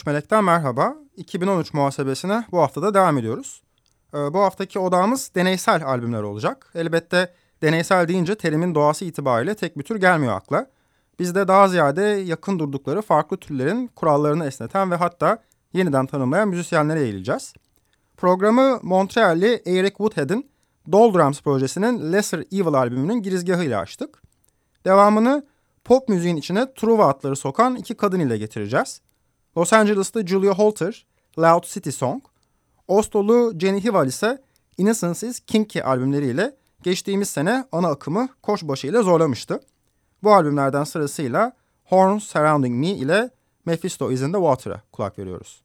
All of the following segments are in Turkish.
13 Melek'ten merhaba. 2013 muhasebesine bu haftada devam ediyoruz. Ee, bu haftaki odağımız deneysel albümler olacak. Elbette deneysel deyince terimin doğası itibariyle tek bir tür gelmiyor akla. Biz de daha ziyade yakın durdukları farklı türlerin kurallarını esneten ve hatta yeniden tanımlayan müzisyenlere eğileceğiz. Programı Montreal'li Eric Woodhead'in Doldrums projesinin Lesser Evil albümünün girizgahıyla açtık. Devamını pop müziğin içine Truva atları sokan iki kadın ile getireceğiz. Los Angeles'ta Julia Holter, Loud City Song, Ostolu Jenny Hival ise Innocence is Kinky albümleriyle geçtiğimiz sene ana akımı Koçbaşı ile zorlamıştı. Bu albümlerden sırasıyla Horns Surrounding Me ile Mephisto is in the Water'a kulak veriyoruz.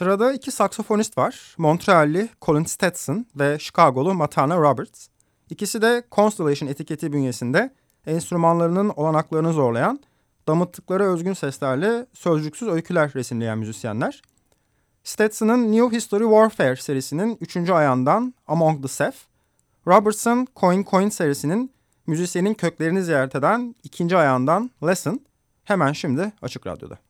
Sırada iki saksofonist var. Montreal'li Colin Stetson ve Chicago'lu Matana Roberts. İkisi de Constellation etiketi bünyesinde enstrümanlarının olanaklarını zorlayan, damıttıkları özgün seslerle sözcüksüz öyküler resimleyen müzisyenler. Stetson'ın New History Warfare serisinin üçüncü ayağından Among the Seth, Robertson Coin Coin serisinin müzisyenin köklerini ziyaret eden ikinci ayağından Lesson hemen şimdi Açık Radyo'da.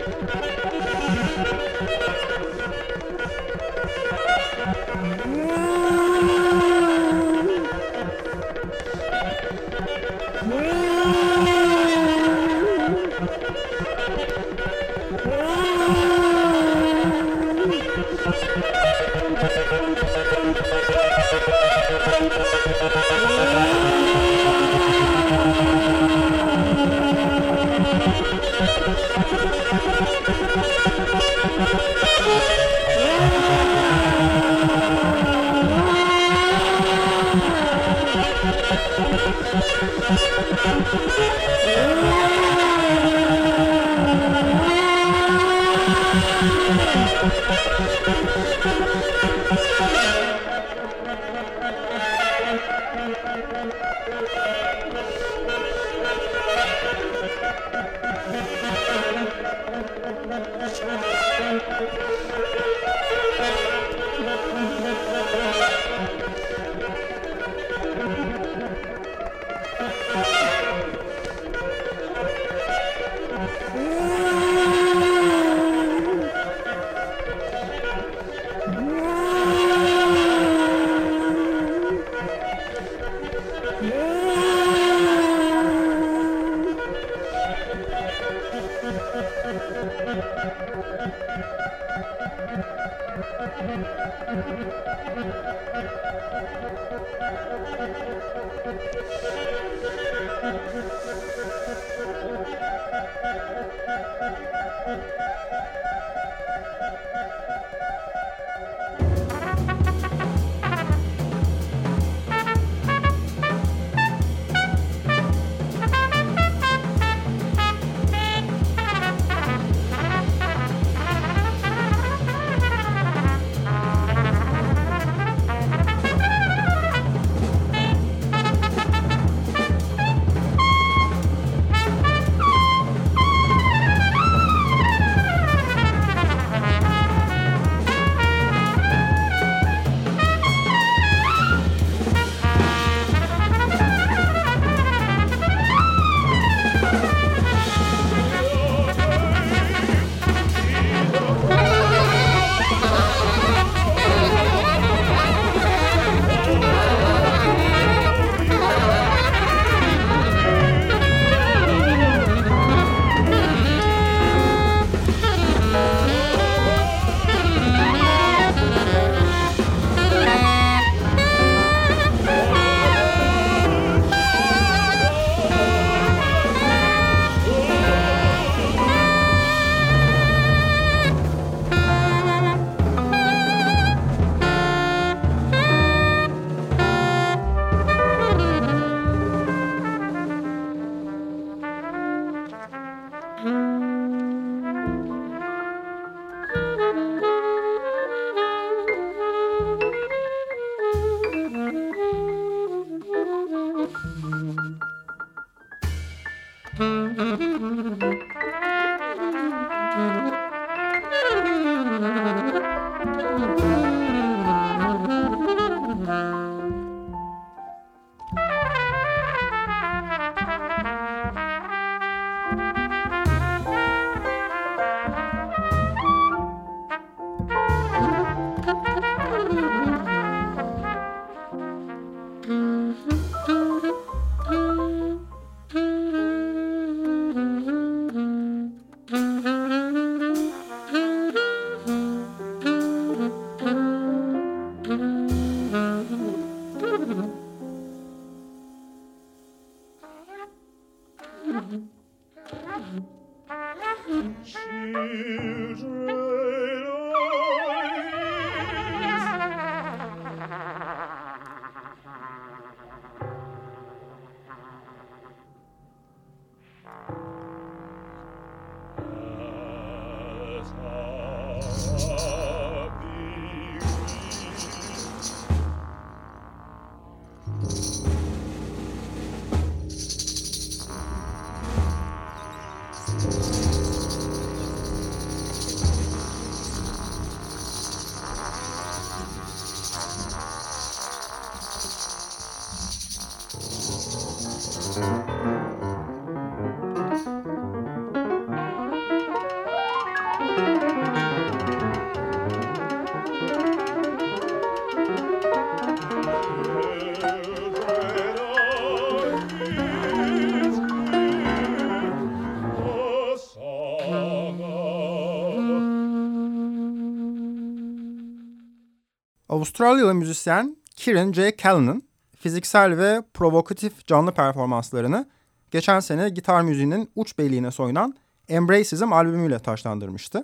Avustralyalı müzisyen Kieran J. Callan'ın fiziksel ve provokatif canlı performanslarını geçen sene gitar müziğinin uç beyliğine soyunan Embracism albümüyle taşlandırmıştı.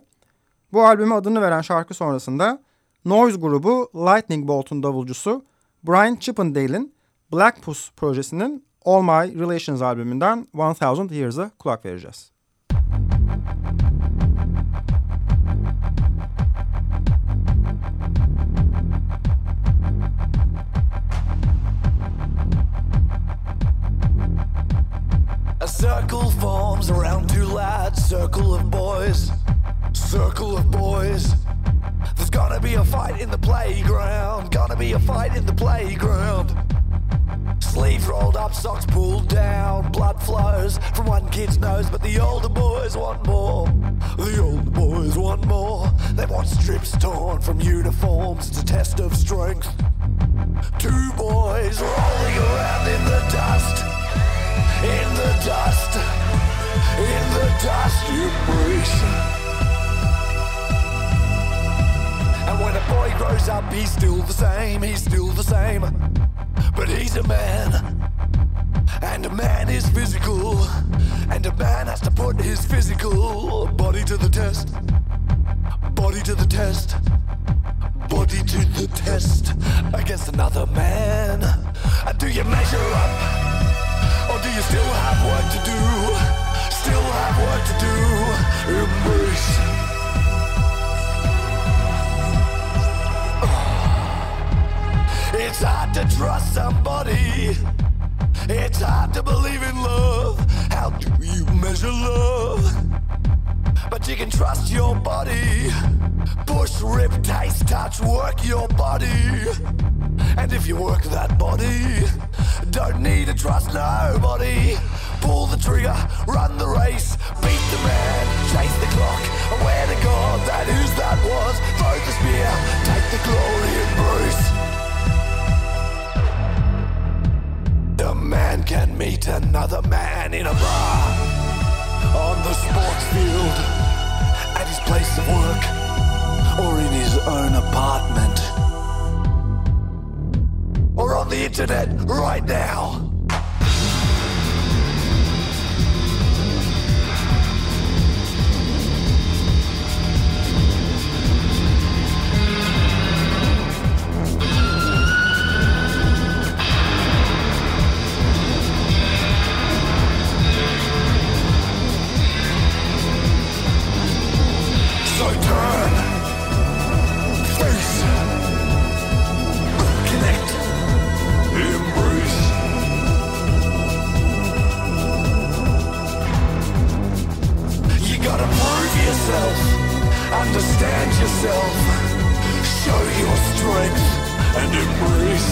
Bu albüme adını veren şarkı sonrasında Noise grubu Lightning Bolt'un davulcusu Brian Chippendale'in Black Puss projesinin All My Relations albümünden 1000 Years'a kulak vereceğiz. Around two lads, circle of boys, circle of boys. There's gonna be a fight in the playground, gonna be a fight in the playground. Sleeves rolled up, socks pulled down, blood flows from one kid's nose, but the older boys want more. The older boys want more. They want strips torn from uniforms, it's a test of strength. Two boys rolling around in the dust in the dust, in the dust you breathe. And when a boy grows up, he's still the same, he's still the same. But he's a man, and a man is physical, and a man has to put his physical body to the test. Body to the test. Body to the test against another man. Do you measure up? Or do you still have work to do? Still have work to do? Embrace. It's hard to trust somebody. It's hard to believe in love. How do you measure love? But you can trust your body. Push, rip, taste, touch, work your body. And if you work that body, don't need to trust nobody. Pull another man in a bar, on the sports field, at his place of work, or in his own apartment or on the internet right now. Understand yourself, show your strength, and embrace.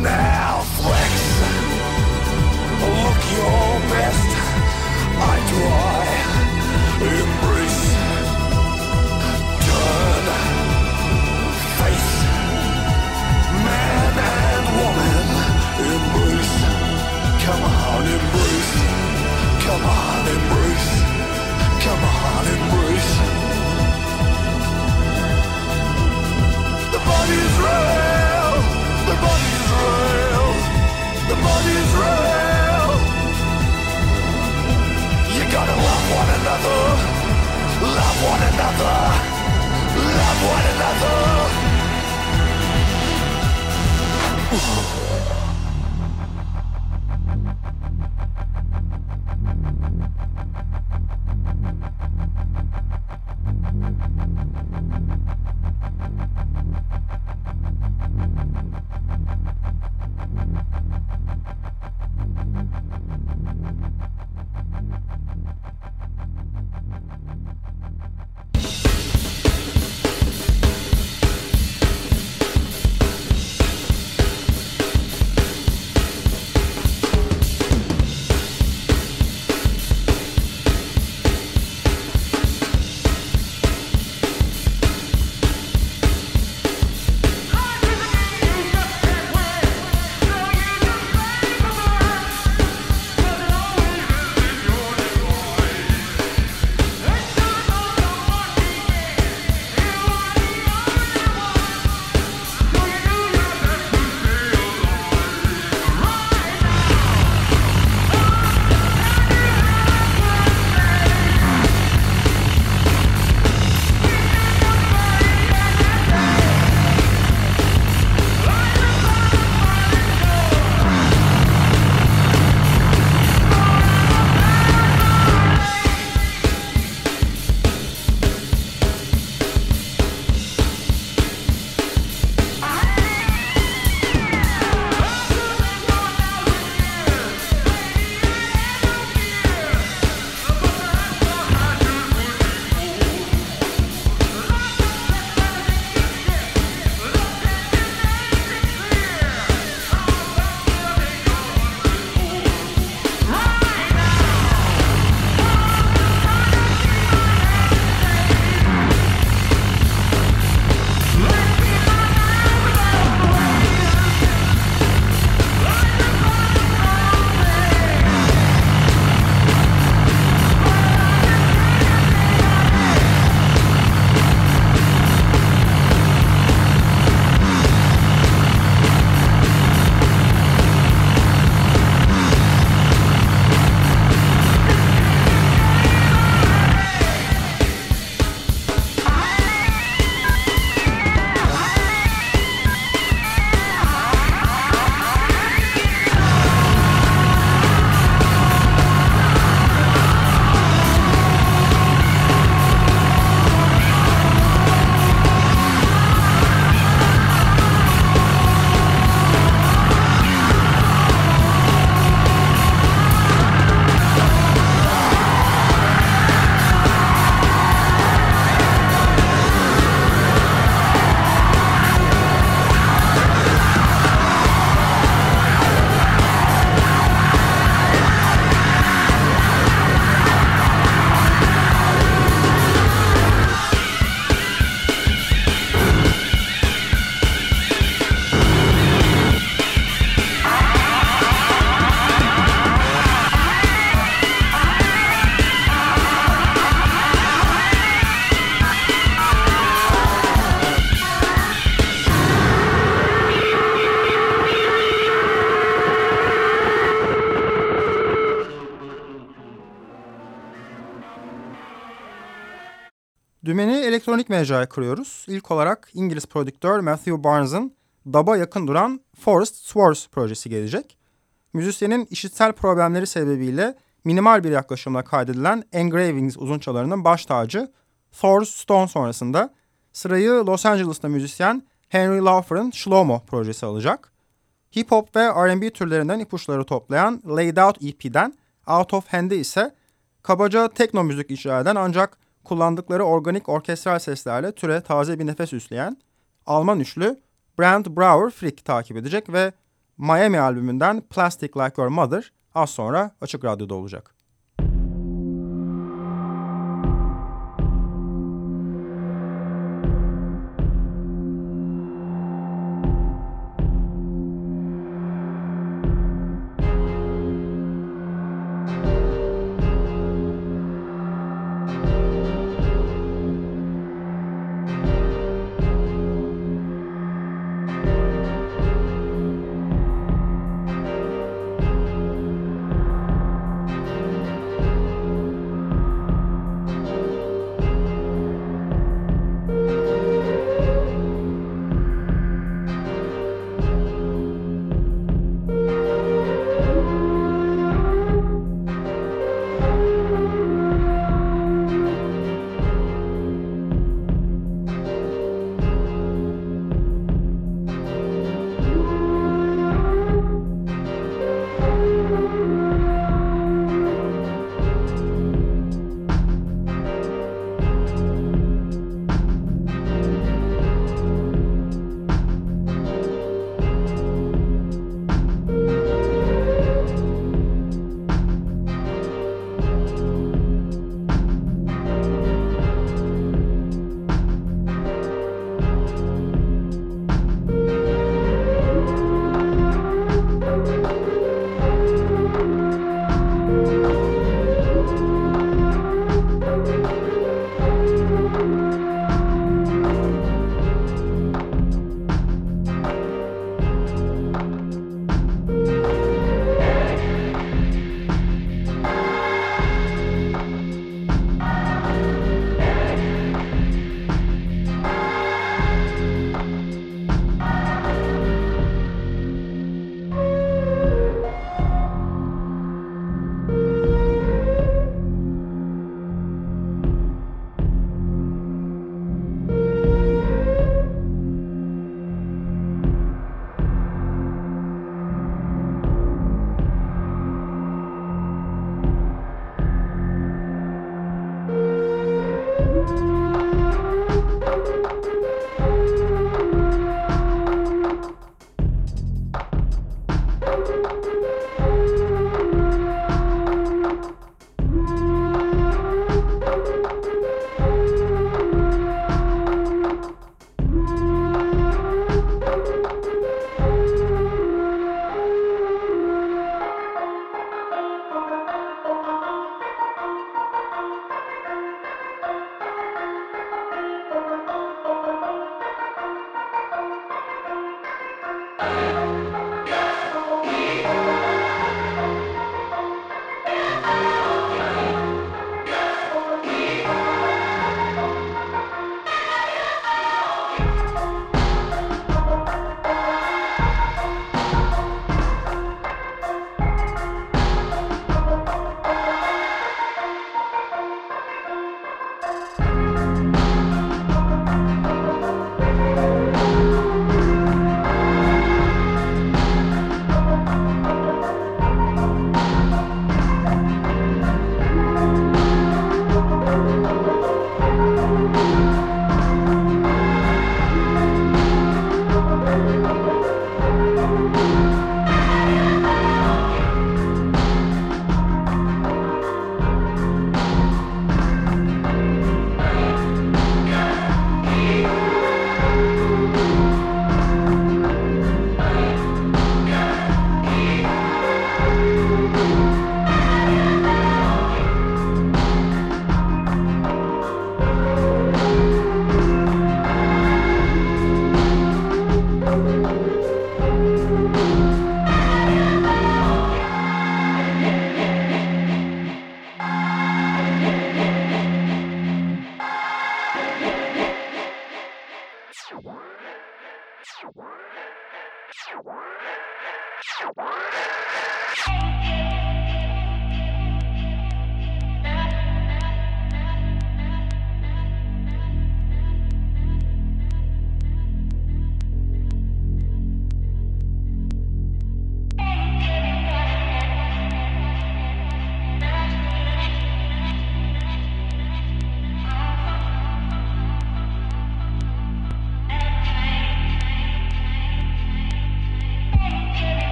Now flex, look your best. I try. one another. Love one another. Elektronik mecraya kuruyoruz. İlk olarak İngiliz prodüktör Matthew Barnes'ın DAB'a yakın duran Forest Swars projesi gelecek. Müzisyenin işitsel problemleri sebebiyle minimal bir yaklaşımla kaydedilen Engravings uzunçalarının baş tacı Thor's Stone sonrasında sırayı Los Angeles'ta müzisyen Henry Laufer'ın Shlomo projesi alacak. Hip hop ve R&B türlerinden ipuçları toplayan Laid Out EP'den Out of Hand'e ise kabaca tekno müzik icra eden ancak kullandıkları organik orkestral seslerle türe taze bir nefes üsleyen Alman üçlü Brand Brauer Frick takip edecek ve Miami albümünden Plastic Like Your Mother az sonra Açık Radyo'da olacak.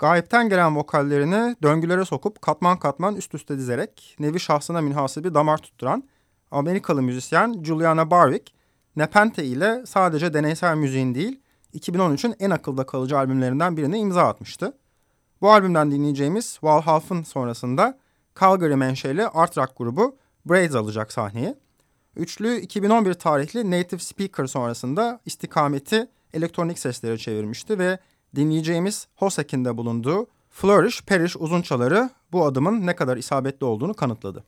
Gayipten gelen vokallerini döngülere sokup katman katman üst üste dizerek nevi şahsına münhasır damar tutturan Amerikalı müzisyen Juliana Barwick, Nepente ile sadece deneysel müziğin değil, 2013'ün en akılda kalıcı albümlerinden birine imza atmıştı. Bu albümden dinleyeceğimiz Valhalf'ın sonrasında Calgary menşeli art rock grubu Braids alacak sahneyi. Üçlü 2011 tarihli Native Speaker sonrasında istikameti elektronik seslere çevirmişti ve dinleyeceğimiz Hosek'in de bulunduğu Flourish Perish uzunçaları bu adımın ne kadar isabetli olduğunu kanıtladı.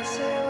myself.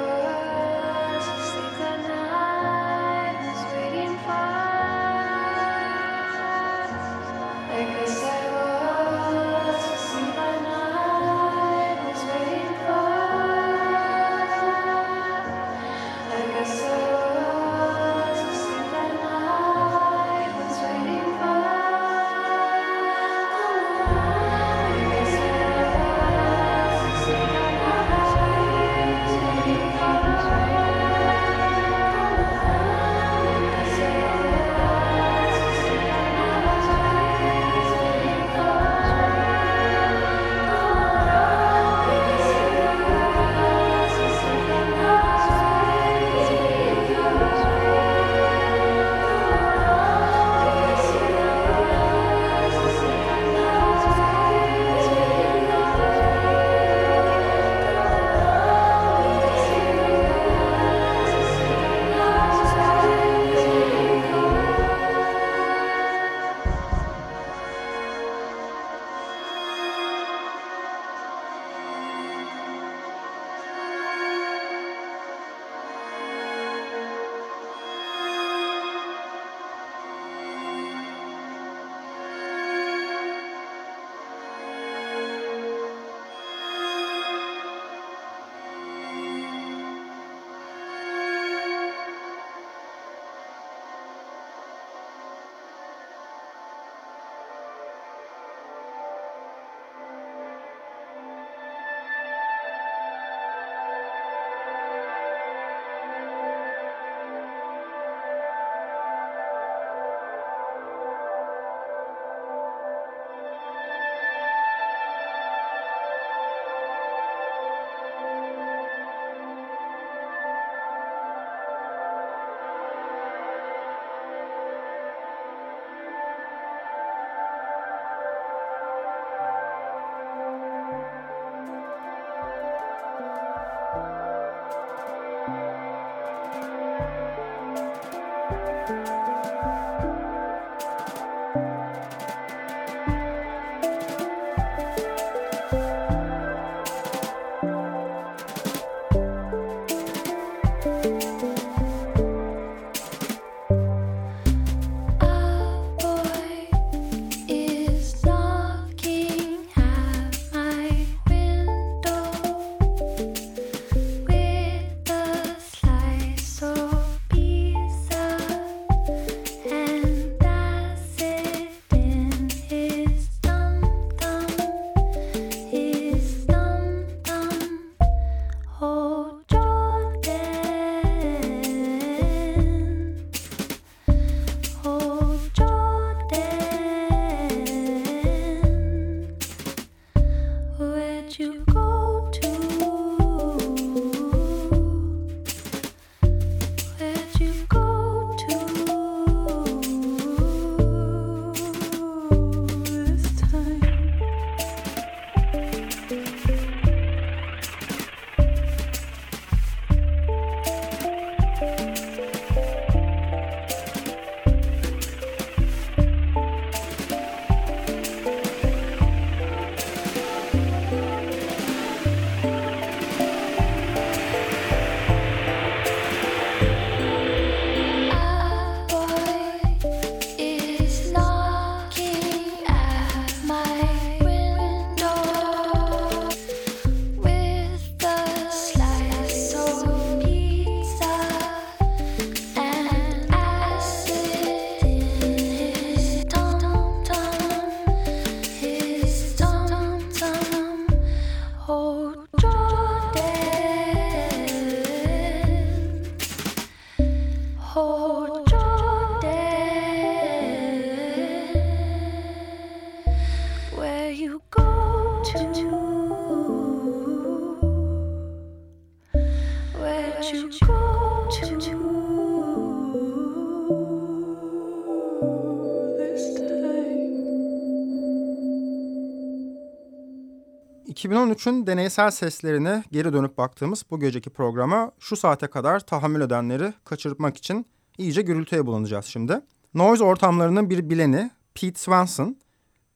2013'ün deneysel seslerine geri dönüp baktığımız bu geceki programa şu saate kadar tahammül edenleri kaçırmak için iyice gürültüye bulanacağız şimdi. Noise ortamlarının bir bileni Pete Swanson,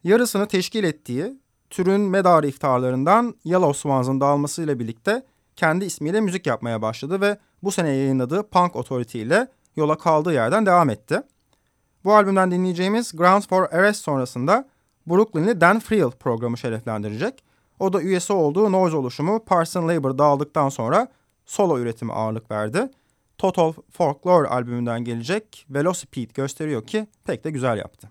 yarısını teşkil ettiği türün medarı iftarlarından Yellow Swans'ın dağılmasıyla birlikte kendi ismiyle müzik yapmaya başladı ve bu sene yayınladığı Punk Authority ile yola kaldığı yerden devam etti. Bu albümden dinleyeceğimiz Grounds for Arrest sonrasında Brooklyn'li Dan Friel programı şereflendirecek. O da üyesi olduğu noise oluşumu Parson Labor dağıldıktan sonra solo üretimi ağırlık verdi. Total Folklore albümünden gelecek Velocipede gösteriyor ki pek de güzel yaptı.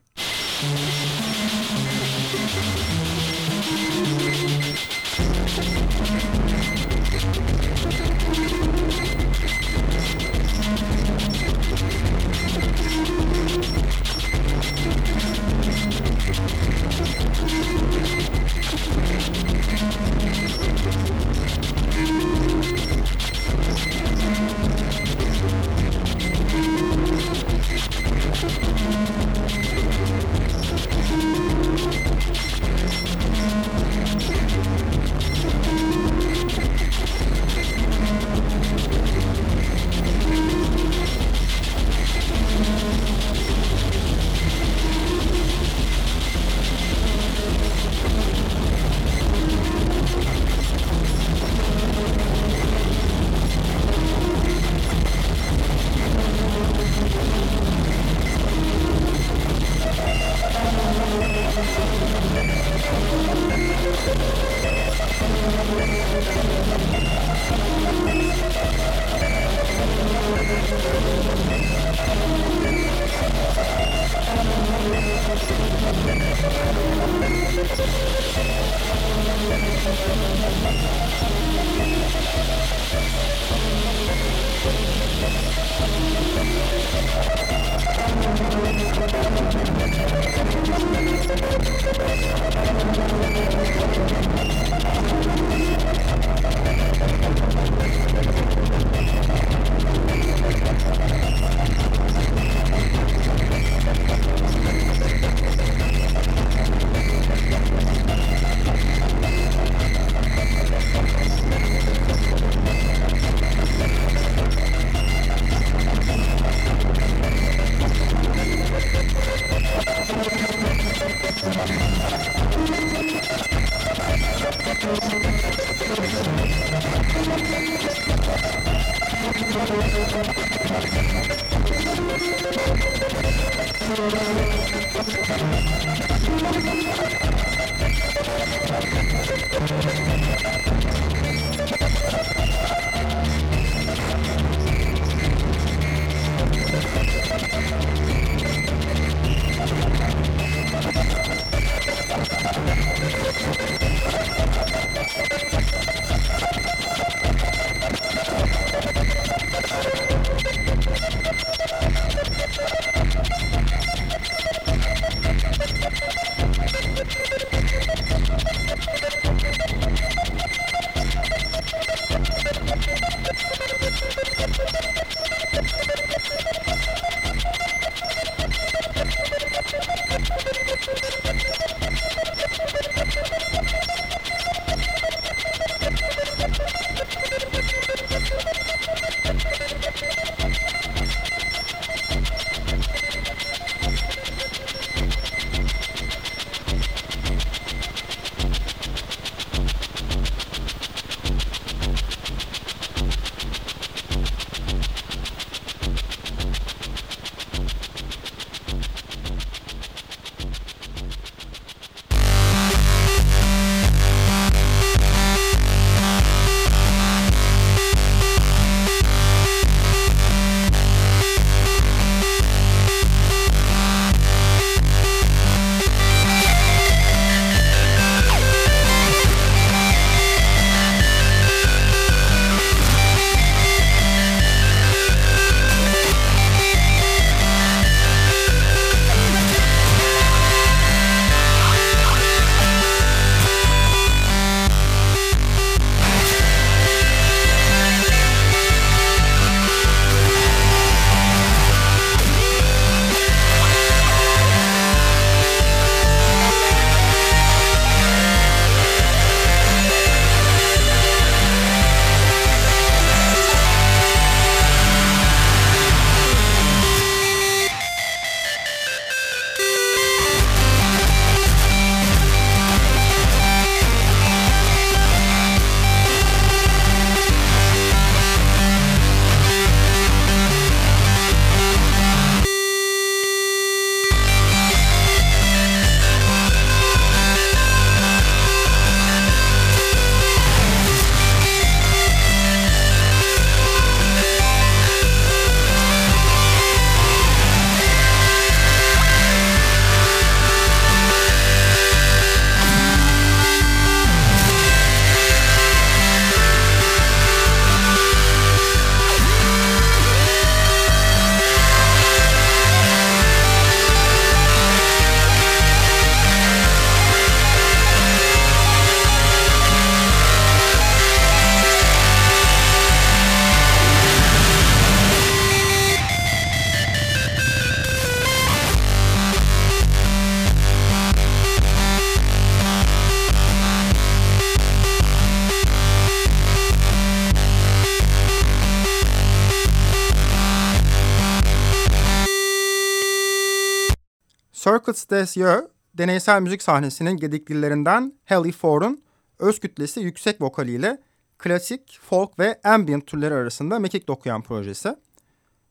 Des Yeux, deneysel müzik sahnesinin gediklilerinden Hallie Ford'un öz kütlesi yüksek vokaliyle klasik, folk ve ambient türleri arasında mekik dokuyan projesi.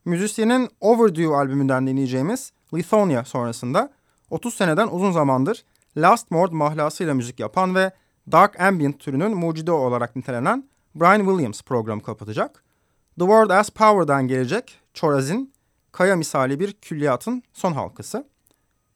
Müzisyenin Overdue albümünden dinleyeceğimiz Lithonia sonrasında 30 seneden uzun zamandır Last Mord mahlasıyla müzik yapan ve Dark Ambient türünün mucidi olarak nitelenen Brian Williams programı kapatacak. The World as Power'dan gelecek Çoraz'in kaya misali bir külliyatın son halkası.